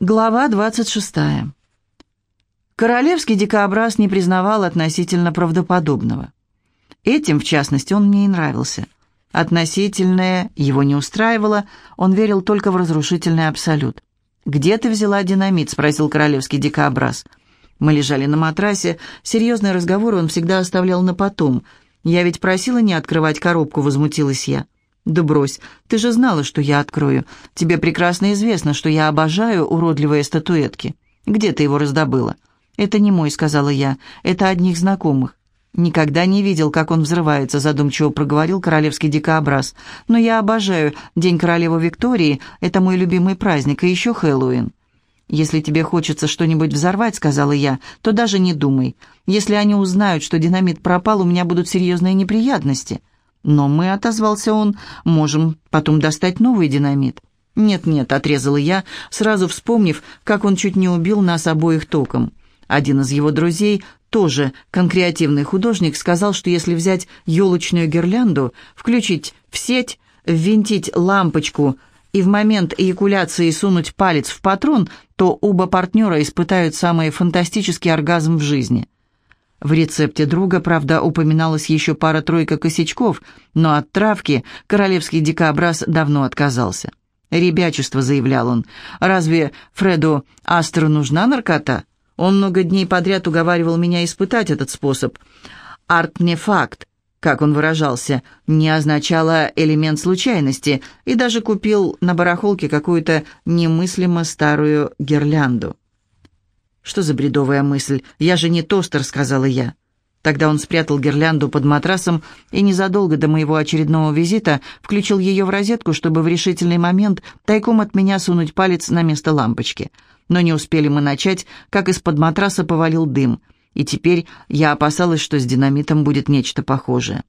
Глава 26. Королевский дикобраз не признавал относительно правдоподобного. Этим, в частности, он мне и нравился. Относительное его не устраивало, он верил только в разрушительный абсолют. «Где ты взяла динамит?» — спросил королевский дикобраз. Мы лежали на матрасе, серьезные разговоры он всегда оставлял на потом. «Я ведь просила не открывать коробку», — возмутилась я. «Да брось, ты же знала, что я открою. Тебе прекрасно известно, что я обожаю уродливые статуэтки. Где ты его раздобыла?» «Это не мой», — сказала я. «Это одних знакомых». «Никогда не видел, как он взрывается», — задумчиво проговорил королевский дикообраз. «Но я обожаю День королевы Виктории. Это мой любимый праздник, и еще Хэллоуин». «Если тебе хочется что-нибудь взорвать», — сказала я, — «то даже не думай. Если они узнают, что динамит пропал, у меня будут серьезные неприятности». «Но мы», — отозвался он, — «можем потом достать новый динамит». «Нет-нет», — отрезала я, сразу вспомнив, как он чуть не убил нас обоих током. Один из его друзей, тоже конкреативный художник, сказал, что если взять елочную гирлянду, включить в сеть, ввинтить лампочку и в момент эякуляции сунуть палец в патрон, то оба партнера испытают самый фантастический оргазм в жизни. В рецепте друга, правда, упоминалась еще пара-тройка косячков, но от травки королевский дикобраз давно отказался. «Ребячество», — заявлял он, — «разве Фреду Астеру нужна наркота? Он много дней подряд уговаривал меня испытать этот способ. Арт не факт, как он выражался, не означало элемент случайности, и даже купил на барахолке какую-то немыслимо старую гирлянду. «Что за бредовая мысль? Я же не тостер», — сказала я. Тогда он спрятал гирлянду под матрасом и незадолго до моего очередного визита включил ее в розетку, чтобы в решительный момент тайком от меня сунуть палец на место лампочки. Но не успели мы начать, как из-под матраса повалил дым, и теперь я опасалась, что с динамитом будет нечто похожее.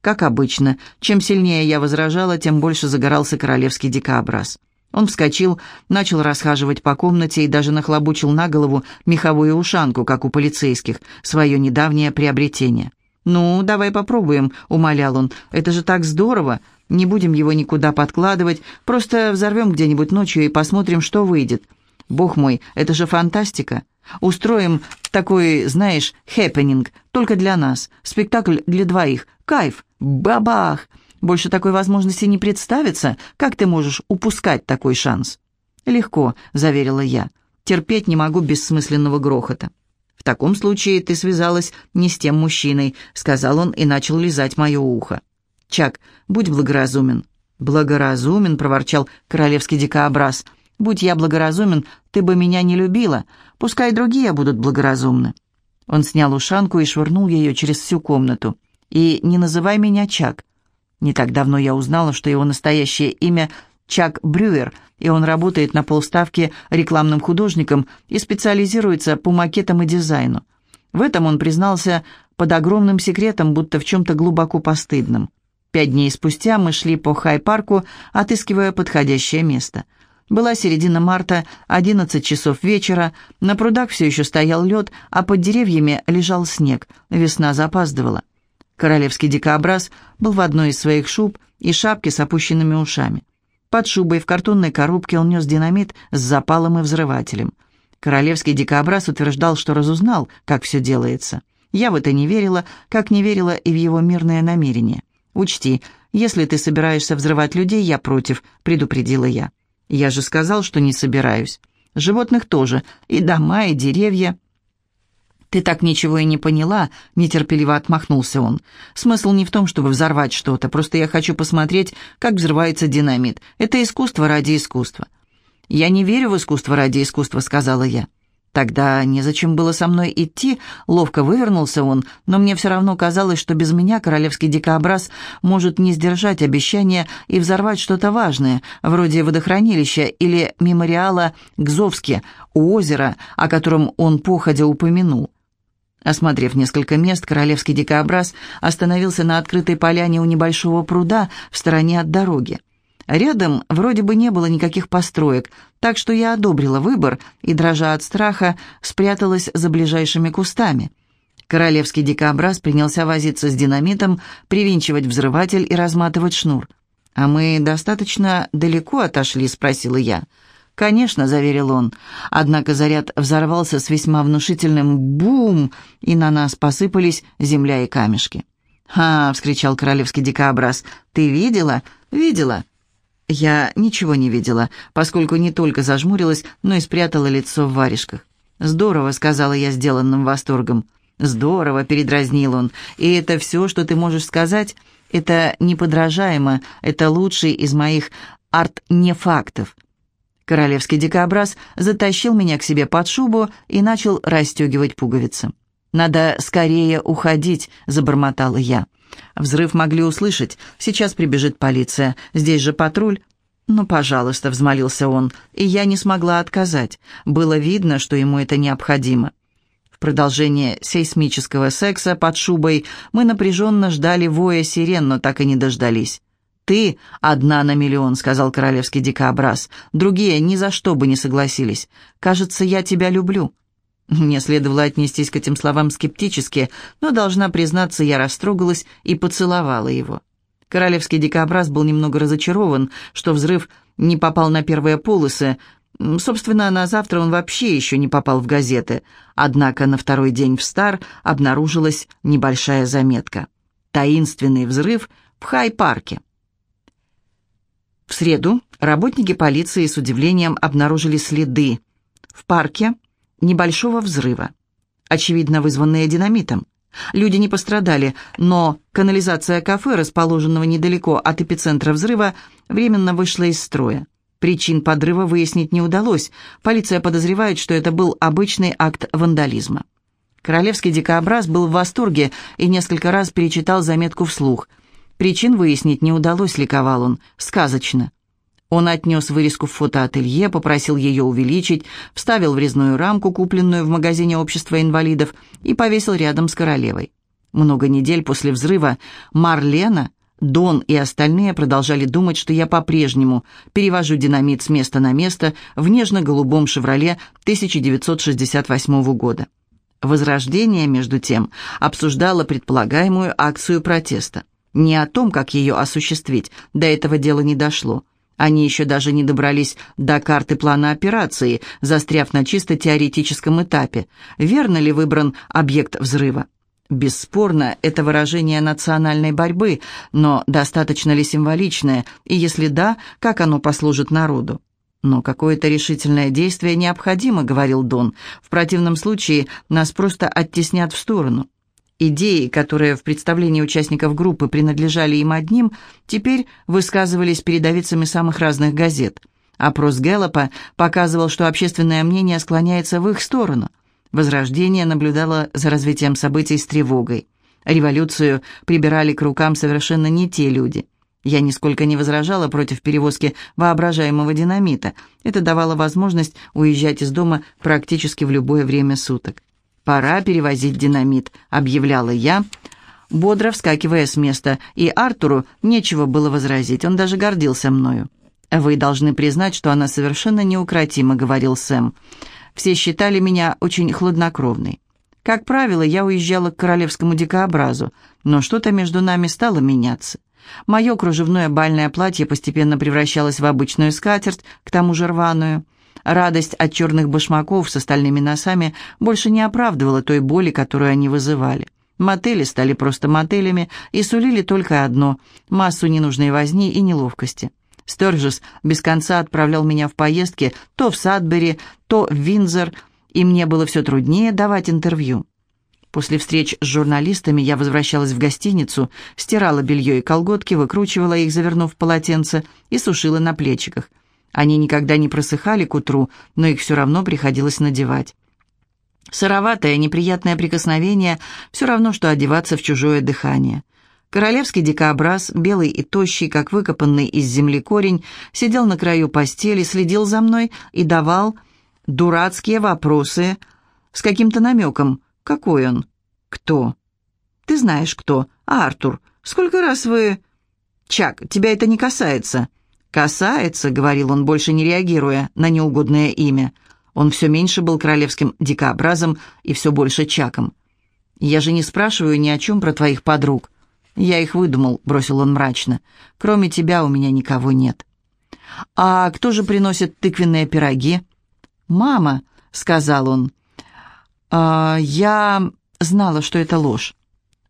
Как обычно, чем сильнее я возражала, тем больше загорался королевский дикообраз. Он вскочил, начал расхаживать по комнате и даже нахлобучил на голову меховую ушанку, как у полицейских, свое недавнее приобретение. «Ну, давай попробуем», — умолял он. «Это же так здорово! Не будем его никуда подкладывать, просто взорвем где-нибудь ночью и посмотрим, что выйдет. Бог мой, это же фантастика! Устроим такой, знаешь, хэппенинг, только для нас, спектакль для двоих, кайф, бабах!» Больше такой возможности не представится. Как ты можешь упускать такой шанс?» «Легко», — заверила я. «Терпеть не могу бессмысленного грохота». «В таком случае ты связалась не с тем мужчиной», — сказал он и начал лизать мое ухо. «Чак, будь благоразумен». «Благоразумен», — проворчал королевский дикообраз. «Будь я благоразумен, ты бы меня не любила. Пускай другие будут благоразумны». Он снял ушанку и швырнул ее через всю комнату. «И не называй меня Чак. Не так давно я узнала, что его настоящее имя Чак Брюер, и он работает на полставки рекламным художником и специализируется по макетам и дизайну. В этом он признался под огромным секретом, будто в чем-то глубоко постыдном. Пять дней спустя мы шли по Хай-парку, отыскивая подходящее место. Была середина марта, 11 часов вечера, на прудах все еще стоял лед, а под деревьями лежал снег, весна запаздывала. Королевский дикобраз был в одной из своих шуб и шапке с опущенными ушами. Под шубой в картонной коробке он нес динамит с запалом и взрывателем. Королевский дикобраз утверждал, что разузнал, как все делается. Я в это не верила, как не верила и в его мирное намерение. «Учти, если ты собираешься взрывать людей, я против», — предупредила я. «Я же сказал, что не собираюсь. Животных тоже, и дома, и деревья». «Ты так ничего и не поняла», — нетерпеливо отмахнулся он. «Смысл не в том, чтобы взорвать что-то, просто я хочу посмотреть, как взрывается динамит. Это искусство ради искусства». «Я не верю в искусство ради искусства», — сказала я. Тогда незачем было со мной идти, ловко вывернулся он, но мне все равно казалось, что без меня королевский дикообраз может не сдержать обещания и взорвать что-то важное, вроде водохранилища или мемориала Гзовске, у озера, о котором он походя упомянул. Осмотрев несколько мест, королевский дикобраз остановился на открытой поляне у небольшого пруда в стороне от дороги. Рядом вроде бы не было никаких построек, так что я одобрила выбор и, дрожа от страха, спряталась за ближайшими кустами. Королевский дикобраз принялся возиться с динамитом, привинчивать взрыватель и разматывать шнур. «А мы достаточно далеко отошли?» — спросила я. «Конечно», — заверил он. Однако заряд взорвался с весьма внушительным «бум», и на нас посыпались земля и камешки. «Ха!» — вскричал королевский дикобраз. «Ты видела?» «Видела». Я ничего не видела, поскольку не только зажмурилась, но и спрятала лицо в варежках. «Здорово», — сказала я сделанным восторгом. «Здорово», — передразнил он. «И это все, что ты можешь сказать? Это неподражаемо, это лучший из моих арт-нефактов». Королевский дикобраз затащил меня к себе под шубу и начал расстегивать пуговицы. «Надо скорее уходить», — забормотала я. Взрыв могли услышать. Сейчас прибежит полиция. Здесь же патруль. «Ну, пожалуйста», — взмолился он, и я не смогла отказать. Было видно, что ему это необходимо. В продолжение сейсмического секса под шубой мы напряженно ждали воя сирен, но так и не дождались. «Ты одна на миллион», — сказал королевский дикобраз. «Другие ни за что бы не согласились. Кажется, я тебя люблю». Мне следовало отнестись к этим словам скептически, но, должна признаться, я растрогалась и поцеловала его. Королевский дикобраз был немного разочарован, что взрыв не попал на первые полосы. Собственно, на завтра он вообще еще не попал в газеты. Однако на второй день в Стар обнаружилась небольшая заметка. «Таинственный взрыв в Хай-парке». В среду работники полиции с удивлением обнаружили следы в парке небольшого взрыва, очевидно вызванные динамитом. Люди не пострадали, но канализация кафе, расположенного недалеко от эпицентра взрыва, временно вышла из строя. Причин подрыва выяснить не удалось. Полиция подозревает, что это был обычный акт вандализма. Королевский дикообраз был в восторге и несколько раз перечитал заметку вслух – Причин выяснить не удалось, ликовал он. Сказочно. Он отнес вырезку в фотоателье, попросил ее увеличить, вставил в резную рамку, купленную в магазине общества инвалидов, и повесил рядом с королевой. Много недель после взрыва Марлена, Дон и остальные продолжали думать, что я по-прежнему перевожу динамит с места на место в нежно-голубом «Шевроле» 1968 года. Возрождение, между тем, обсуждало предполагаемую акцию протеста. Не о том, как ее осуществить, до этого дела не дошло. Они еще даже не добрались до карты плана операции, застряв на чисто теоретическом этапе. Верно ли выбран объект взрыва? Бесспорно, это выражение национальной борьбы, но достаточно ли символичное, и если да, как оно послужит народу? «Но какое-то решительное действие необходимо», — говорил Дон. «В противном случае нас просто оттеснят в сторону». Идеи, которые в представлении участников группы принадлежали им одним, теперь высказывались передовицами самых разных газет. Опрос Гэллопа показывал, что общественное мнение склоняется в их сторону. Возрождение наблюдало за развитием событий с тревогой. Революцию прибирали к рукам совершенно не те люди. Я нисколько не возражала против перевозки воображаемого динамита. Это давало возможность уезжать из дома практически в любое время суток. «Пора перевозить динамит», — объявляла я, бодро вскакивая с места, и Артуру нечего было возразить, он даже гордился мною. «Вы должны признать, что она совершенно неукротима», — говорил Сэм. «Все считали меня очень хладнокровной. Как правило, я уезжала к королевскому дикообразу, но что-то между нами стало меняться. Мое кружевное бальное платье постепенно превращалось в обычную скатерть, к тому же рваную. Радость от черных башмаков с остальными носами больше не оправдывала той боли, которую они вызывали. Мотели стали просто мотелями и сулили только одно – массу ненужной возни и неловкости. Сторжес без конца отправлял меня в поездки то в Садбери, то в Винзор, и мне было все труднее давать интервью. После встреч с журналистами я возвращалась в гостиницу, стирала белье и колготки, выкручивала их, завернув в полотенце, и сушила на плечиках. Они никогда не просыхали к утру, но их все равно приходилось надевать. Сыроватое, неприятное прикосновение – все равно, что одеваться в чужое дыхание. Королевский дикообраз, белый и тощий, как выкопанный из земли корень, сидел на краю постели, следил за мной и давал дурацкие вопросы с каким-то намеком. Какой он? Кто? Ты знаешь, кто. Артур. Сколько раз вы... Чак, тебя это не касается. «Касается», — говорил он, больше не реагируя на неугодное имя. Он все меньше был королевским дикообразом и все больше Чаком. «Я же не спрашиваю ни о чем про твоих подруг». «Я их выдумал», — бросил он мрачно. «Кроме тебя у меня никого нет». «А кто же приносит тыквенные пироги?» «Мама», — сказал он. «А, «Я знала, что это ложь.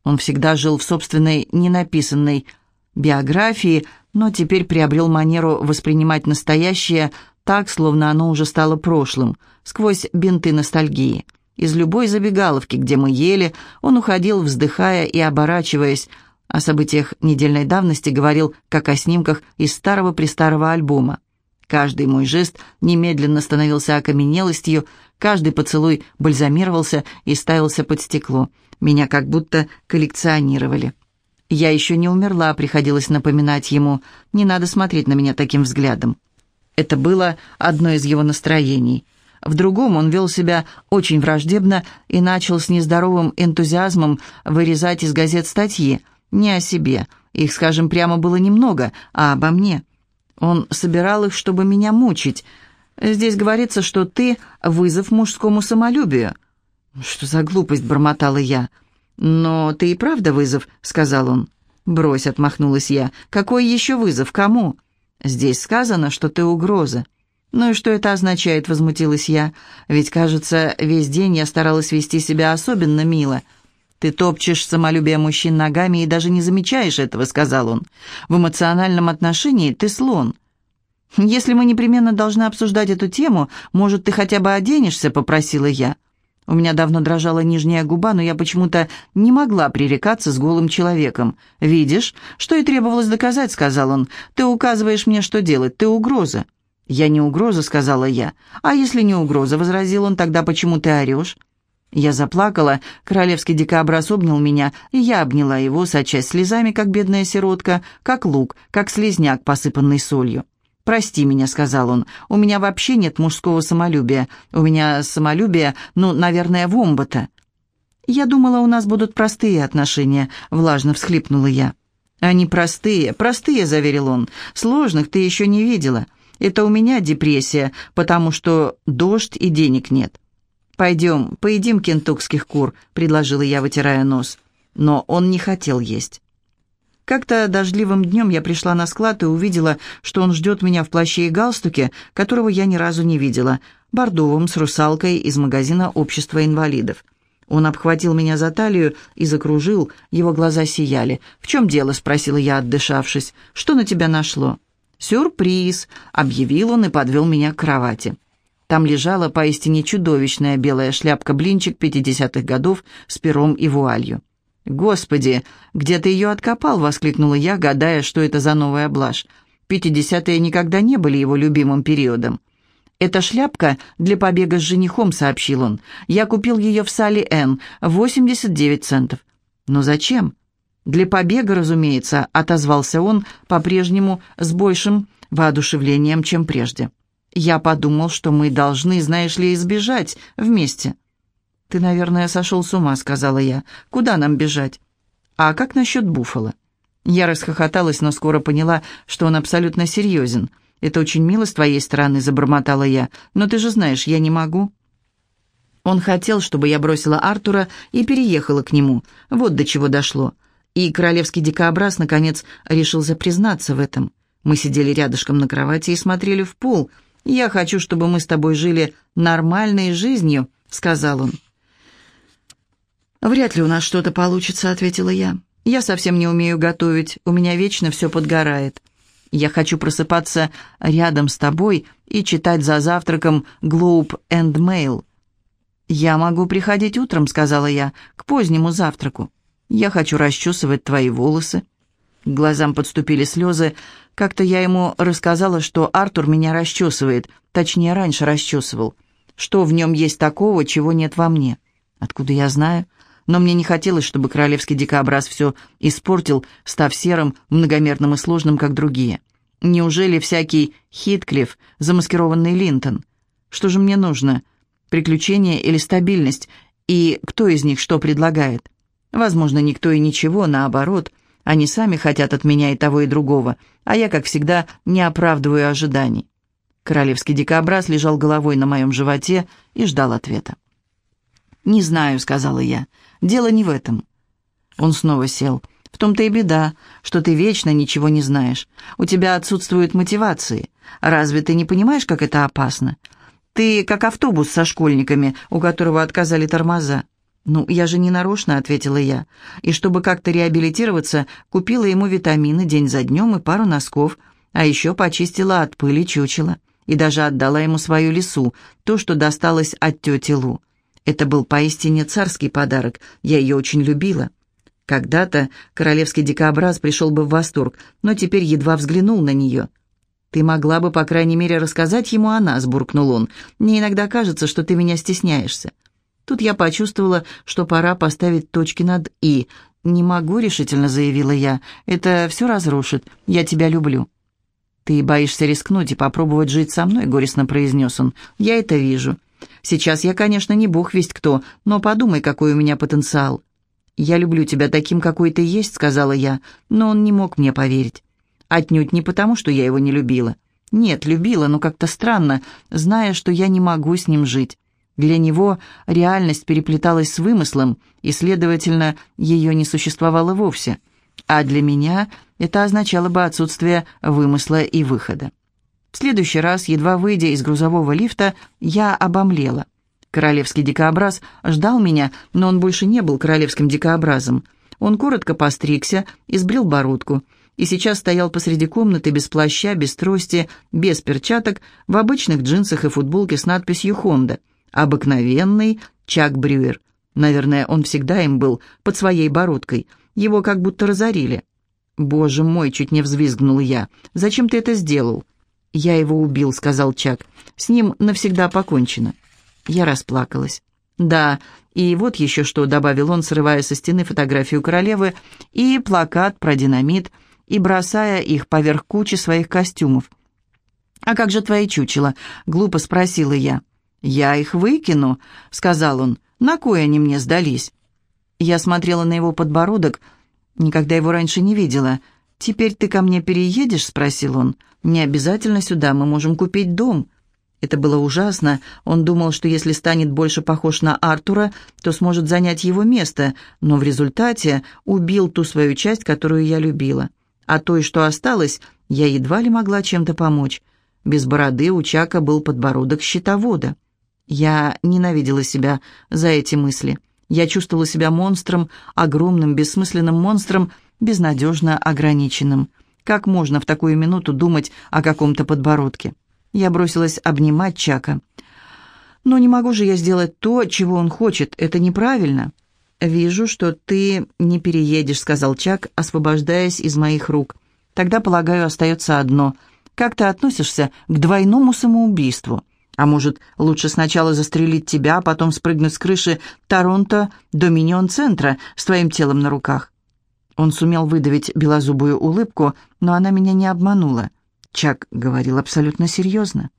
Он всегда жил в собственной ненаписанной биографии, но теперь приобрел манеру воспринимать настоящее так, словно оно уже стало прошлым, сквозь бинты ностальгии. Из любой забегаловки, где мы ели, он уходил, вздыхая и оборачиваясь, о событиях недельной давности говорил, как о снимках из старого-престарого альбома. Каждый мой жест немедленно становился окаменелостью, каждый поцелуй бальзамировался и ставился под стекло. Меня как будто коллекционировали. Я еще не умерла, приходилось напоминать ему. Не надо смотреть на меня таким взглядом. Это было одно из его настроений. В другом он вел себя очень враждебно и начал с нездоровым энтузиазмом вырезать из газет статьи. Не о себе, их, скажем, прямо было немного, а обо мне. Он собирал их, чтобы меня мучить. Здесь говорится, что ты — вызов мужскому самолюбию. «Что за глупость?» — бормотала я. «Но ты и правда вызов», — сказал он. «Брось», — отмахнулась я. «Какой еще вызов? Кому?» «Здесь сказано, что ты угроза». «Ну и что это означает?» — возмутилась я. «Ведь, кажется, весь день я старалась вести себя особенно мило». «Ты топчешь самолюбие мужчин ногами и даже не замечаешь этого», — сказал он. «В эмоциональном отношении ты слон». «Если мы непременно должны обсуждать эту тему, может, ты хотя бы оденешься?» — попросила я. У меня давно дрожала нижняя губа, но я почему-то не могла пререкаться с голым человеком. «Видишь, что и требовалось доказать», — сказал он. «Ты указываешь мне, что делать. Ты угроза». «Я не угроза», — сказала я. «А если не угроза», — возразил он, — «тогда почему ты орешь?» Я заплакала, королевский дикобраз обнял меня, и я обняла его, сочась слезами, как бедная сиротка, как лук, как слезняк, посыпанный солью. «Прости меня», — сказал он, — «у меня вообще нет мужского самолюбия. У меня самолюбие, ну, наверное, вомбата». «Я думала, у нас будут простые отношения», — влажно всхлипнула я. «Они простые, простые», — заверил он. «Сложных ты еще не видела. Это у меня депрессия, потому что дождь и денег нет». «Пойдем, поедим кентукских кур», — предложила я, вытирая нос. Но он не хотел есть. Как-то дождливым днем я пришла на склад и увидела, что он ждет меня в плаще и галстуке, которого я ни разу не видела, бордовым с русалкой из магазина общества инвалидов. Он обхватил меня за талию и закружил, его глаза сияли. «В чем дело?» — спросила я, отдышавшись. «Что на тебя нашло?» «Сюрприз!» — объявил он и подвел меня к кровати. Там лежала поистине чудовищная белая шляпка-блинчик пятидесятых годов с пером и вуалью. «Господи, где ты ее откопал?» — воскликнула я, гадая, что это за новая блажь. Пятидесятые никогда не были его любимым периодом. «Это шляпка для побега с женихом», — сообщил он. «Я купил ее в Салли Н. 89 центов». «Но зачем?» «Для побега, разумеется», — отозвался он, по-прежнему с большим воодушевлением, чем прежде. «Я подумал, что мы должны, знаешь ли, избежать вместе». «Ты, наверное, сошел с ума», — сказала я. «Куда нам бежать?» «А как насчет Буффало?» Я расхохоталась, но скоро поняла, что он абсолютно серьезен. «Это очень мило с твоей стороны», — забормотала я. «Но ты же знаешь, я не могу». Он хотел, чтобы я бросила Артура и переехала к нему. Вот до чего дошло. И королевский дикобраз, наконец, решился признаться в этом. Мы сидели рядышком на кровати и смотрели в пол. «Я хочу, чтобы мы с тобой жили нормальной жизнью», — сказал он. «Вряд ли у нас что-то получится», — ответила я. «Я совсем не умею готовить, у меня вечно все подгорает. Я хочу просыпаться рядом с тобой и читать за завтраком «Globe and Mail». «Я могу приходить утром», — сказала я, — «к позднему завтраку. Я хочу расчесывать твои волосы». К глазам подступили слезы. Как-то я ему рассказала, что Артур меня расчесывает, точнее, раньше расчесывал. Что в нем есть такого, чего нет во мне? Откуда я знаю? Но мне не хотелось, чтобы королевский дикобраз все испортил, став серым, многомерным и сложным, как другие. Неужели всякий Хитклифф, замаскированный Линтон? Что же мне нужно? Приключения или стабильность? И кто из них что предлагает? Возможно, никто и ничего, наоборот. Они сами хотят от меня и того, и другого, а я, как всегда, не оправдываю ожиданий. Королевский дикобраз лежал головой на моем животе и ждал ответа. «Не знаю», — сказала я. Дело не в этом». Он снова сел. В том-то и беда, что ты вечно ничего не знаешь. У тебя отсутствует мотивации. Разве ты не понимаешь, как это опасно? Ты как автобус со школьниками, у которого отказали тормоза. «Ну, я же не нарочно», — ответила я. «И чтобы как-то реабилитироваться, купила ему витамины день за днем и пару носков, а еще почистила от пыли чучело и даже отдала ему свою лису, то, что досталось от тети Лу. Это был поистине царский подарок, я ее очень любила. Когда-то королевский дикобраз пришел бы в восторг, но теперь едва взглянул на нее. «Ты могла бы, по крайней мере, рассказать ему о нас», — буркнул он. «Мне иногда кажется, что ты меня стесняешься». Тут я почувствовала, что пора поставить точки над «и». «Не могу», — решительно заявила я. «Это все разрушит. Я тебя люблю». «Ты боишься рискнуть и попробовать жить со мной», — горестно произнес он. «Я это вижу. Сейчас я, конечно, не бог весть кто, но подумай, какой у меня потенциал». «Я люблю тебя таким, какой ты есть», — сказала я, но он не мог мне поверить. Отнюдь не потому, что я его не любила. Нет, любила, но как-то странно, зная, что я не могу с ним жить. Для него реальность переплеталась с вымыслом, и, следовательно, ее не существовало вовсе. А для меня это означало бы отсутствие вымысла и выхода. В следующий раз, едва выйдя из грузового лифта, я обомлела. Королевский дикообраз ждал меня, но он больше не был королевским дикообразом. Он коротко постригся и сбрил бородку, и сейчас стоял посреди комнаты без плаща, без трости, без перчаток, в обычных джинсах и футболке с надписью «Хонда». Обыкновенный Чак Брюер. Наверное, он всегда им был, под своей бородкой. Его как будто разорили. «Боже мой!» — чуть не взвизгнул я. «Зачем ты это сделал?» «Я его убил», — сказал Чак. «С ним навсегда покончено». Я расплакалась. «Да, и вот еще что», — добавил он, срывая со стены фотографию королевы и плакат про динамит, и бросая их поверх кучи своих костюмов. «А как же твои чучела?» — глупо спросила я. «Я их выкину», — сказал он. «На кой они мне сдались?» Я смотрела на его подбородок, никогда его раньше не видела. «Теперь ты ко мне переедешь?» — спросил он. «Не обязательно сюда, мы можем купить дом». Это было ужасно. Он думал, что если станет больше похож на Артура, то сможет занять его место, но в результате убил ту свою часть, которую я любила. А той, что осталось, я едва ли могла чем-то помочь. Без бороды у Чака был подбородок щитовода. Я ненавидела себя за эти мысли. Я чувствовала себя монстром, огромным, бессмысленным монстром, безнадежно ограниченным. Как можно в такую минуту думать о каком-то подбородке? Я бросилась обнимать Чака. «Но не могу же я сделать то, чего он хочет. Это неправильно». «Вижу, что ты не переедешь», — сказал Чак, освобождаясь из моих рук. «Тогда, полагаю, остается одно. Как ты относишься к двойному самоубийству?» А может, лучше сначала застрелить тебя, а потом спрыгнуть с крыши Торонто Доминион-центра с твоим телом на руках?» Он сумел выдавить белозубую улыбку, но она меня не обманула. Чак говорил абсолютно серьезно.